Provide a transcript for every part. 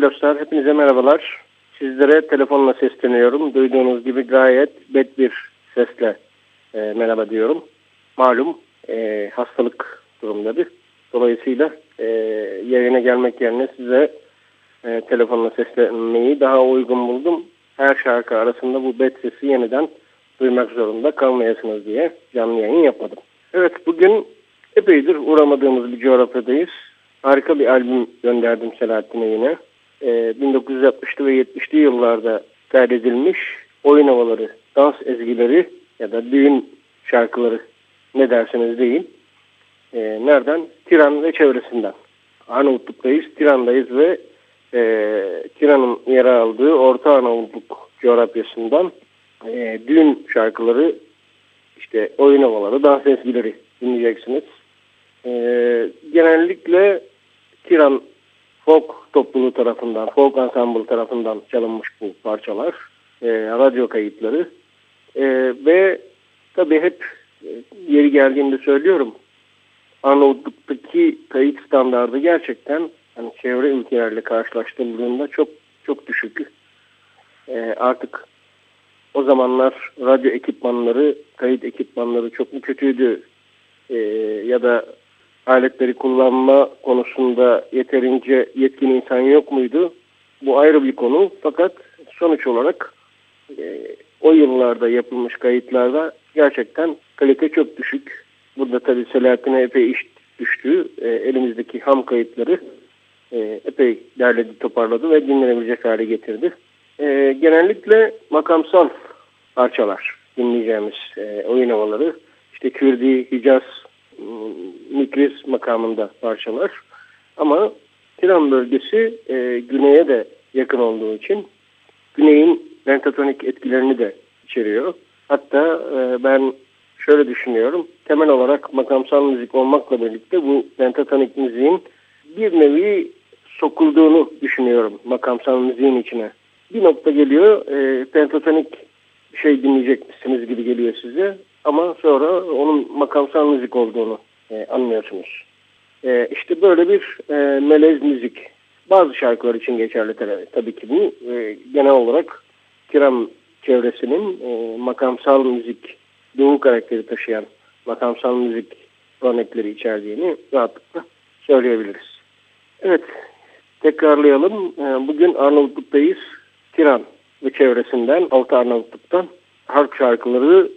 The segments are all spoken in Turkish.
Sevgili dostlar, hepinize merhabalar. Sizlere telefonla sesleniyorum. Duyduğunuz gibi gayet bet bir sesle e, merhaba diyorum. Malum e, hastalık durumları. Dolayısıyla e, yayına gelmek yerine size e, telefonla seslenmeyi daha uygun buldum. Her şarkı arasında bu bet sesi yeniden duymak zorunda kalmayasınız diye canlı yayın yapmadım. Evet bugün epeydir uğramadığımız bir coğrafyadayız. Harika bir albüm gönderdim Selahattin'e yine. Ee, 1960'lı ve 70'li yıllarda kaydedilmiş oyun havaları, dans ezgileri ya da düğün şarkıları ne derseniz deyin. Ee, nereden? Tiran ve çevresinden. Arnavutluk'tayız, Tiran'dayız ve e, Tiran'ın yer aldığı Orta Arnavutluk coğrafyasından e, düğün şarkıları, işte oyun havaları, dans ezgileri dinleyeceksiniz. E, genellikle Tiran folk topluluğu tarafından, folk ensemble tarafından çalınmış bu parçalar, e, radyo kayıtları e, ve tabii hep e, yeri geldiğinde söylüyorum Arnavutluk'taki kayıt standardı gerçekten hani çevre ülkelerle karşılaştırıldığında çok çok düşük. E, artık o zamanlar radyo ekipmanları, kayıt ekipmanları çok mu kötüydü e, ya da aletleri kullanma konusunda yeterince yetkin insan yok muydu? Bu ayrı bir konu fakat sonuç olarak e, o yıllarda yapılmış kayıtlarda gerçekten kalite çok düşük. Burada tabii Selahattin'e epey iş düştü. E, elimizdeki ham kayıtları e, epey derledi, toparladı ve dinlenebilecek hale getirdi. E, genellikle makamsal parçalar dinleyeceğimiz e, oyun havaları. İşte Kürdi, Hicaz, Mikris makamında parçalar. Ama Tiran bölgesi e, güneye de yakın olduğu için güneyin pentatonik etkilerini de içeriyor. Hatta e, ben şöyle düşünüyorum. Temel olarak makamsal müzik olmakla birlikte bu pentatonik müziğin bir nevi sokulduğunu düşünüyorum makamsal müziğin içine. Bir nokta geliyor, e, pentatonik şey dinleyecekmişsiniz gibi geliyor size. Ama sonra onun makamsal müzik olduğunu e, anlıyorsunuz. E, işte böyle bir e, melez müzik. Bazı şarkılar için geçerli tabii, ki bu. E, genel olarak Kiram çevresinin e, makamsal müzik, doğu karakteri taşıyan makamsal müzik örnekleri içerdiğini rahatlıkla söyleyebiliriz. Evet, tekrarlayalım. E, bugün Arnavutluk'tayız. Tiran ve çevresinden, Altı Arnavutluk'tan harp şarkıları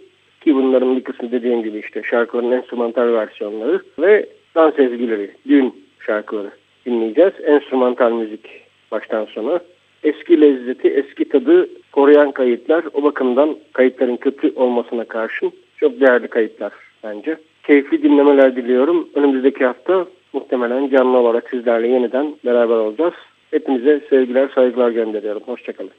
ki bunların bir kısmı dediğim gibi işte şarkıların enstrümantal versiyonları ve dans ezgileri, düğün şarkıları dinleyeceğiz. Enstrümantal müzik baştan sona. Eski lezzeti, eski tadı koruyan kayıtlar. O bakımdan kayıtların kötü olmasına karşın çok değerli kayıtlar bence. Keyifli dinlemeler diliyorum. Önümüzdeki hafta muhtemelen canlı olarak sizlerle yeniden beraber olacağız. Hepinize sevgiler, saygılar gönderiyorum. Hoşçakalın.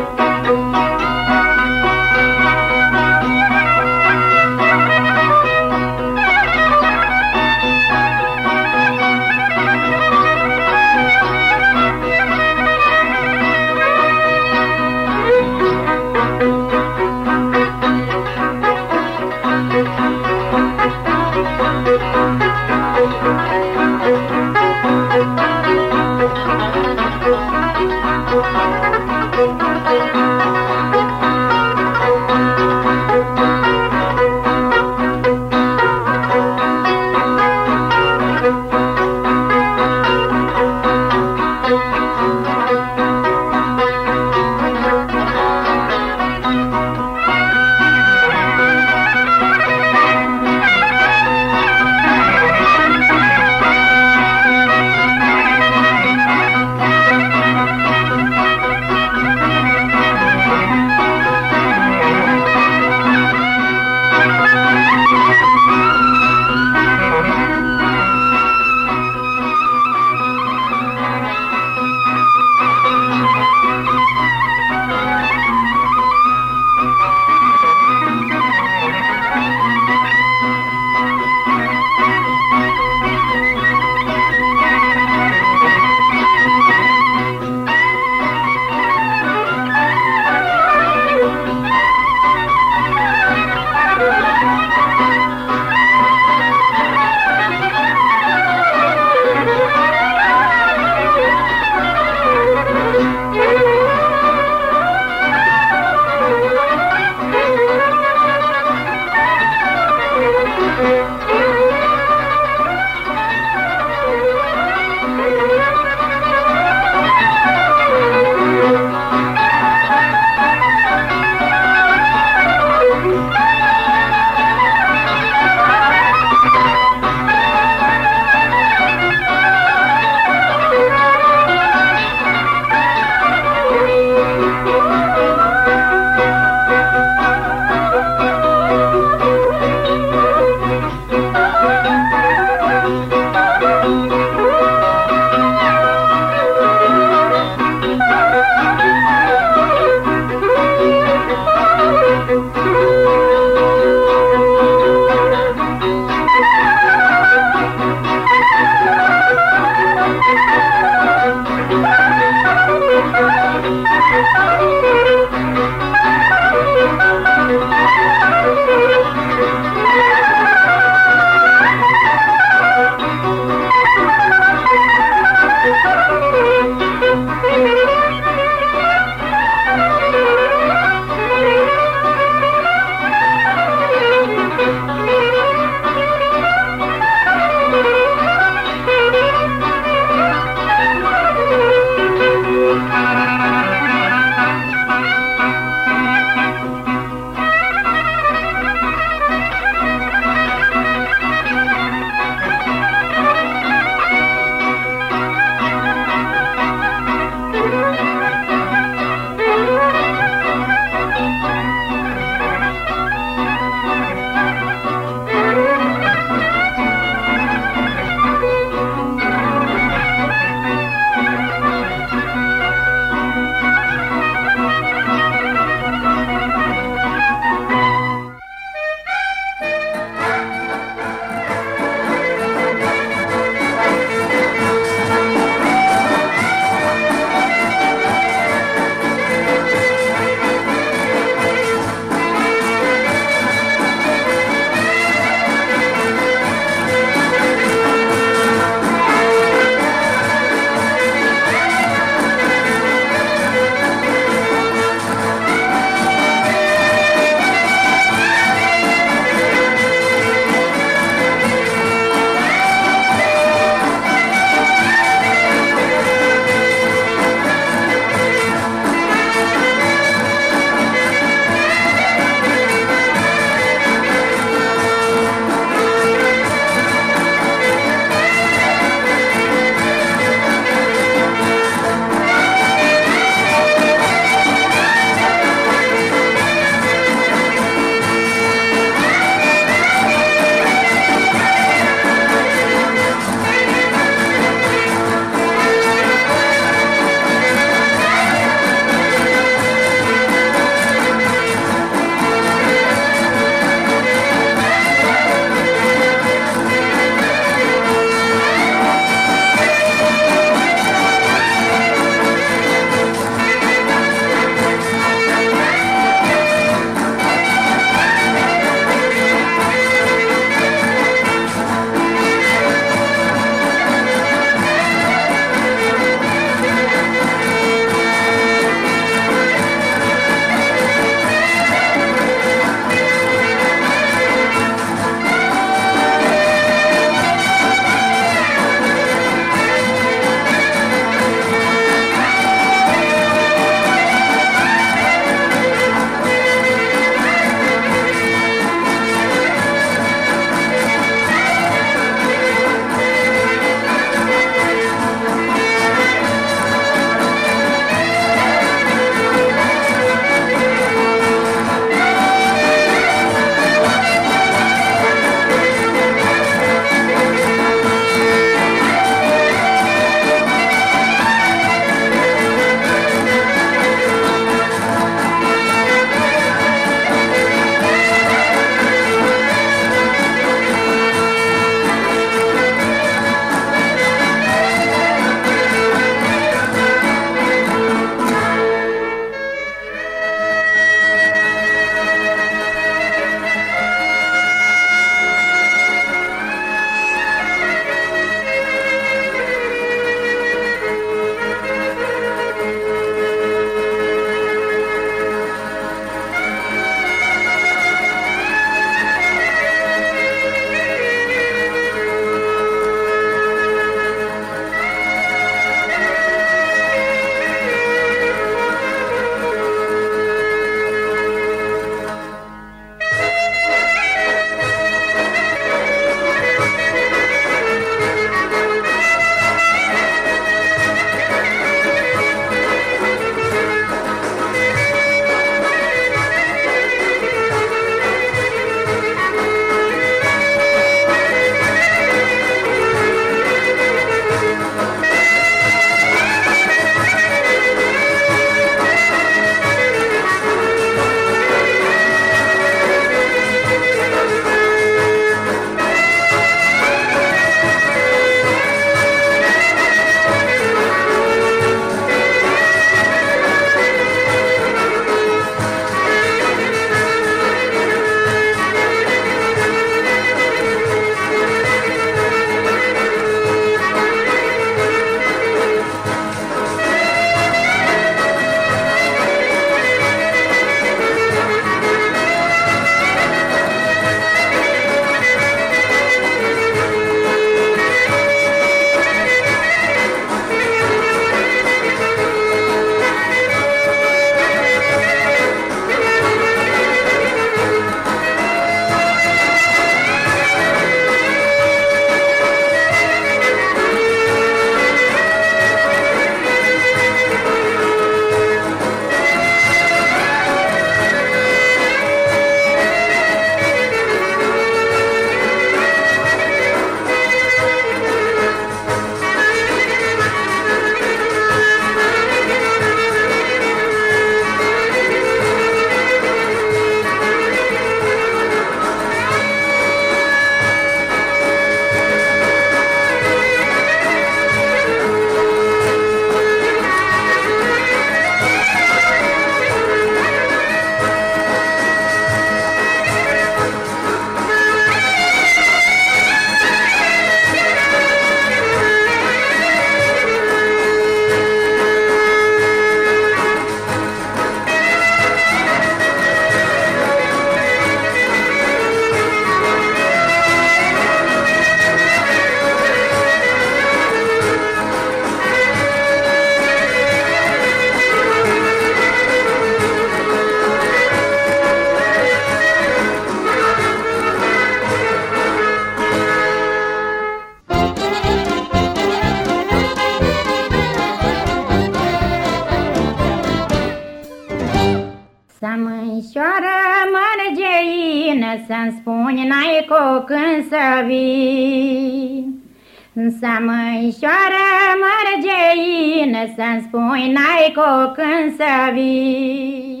Să măișoară mărgeină să-mi spui n-ai cu când să vii.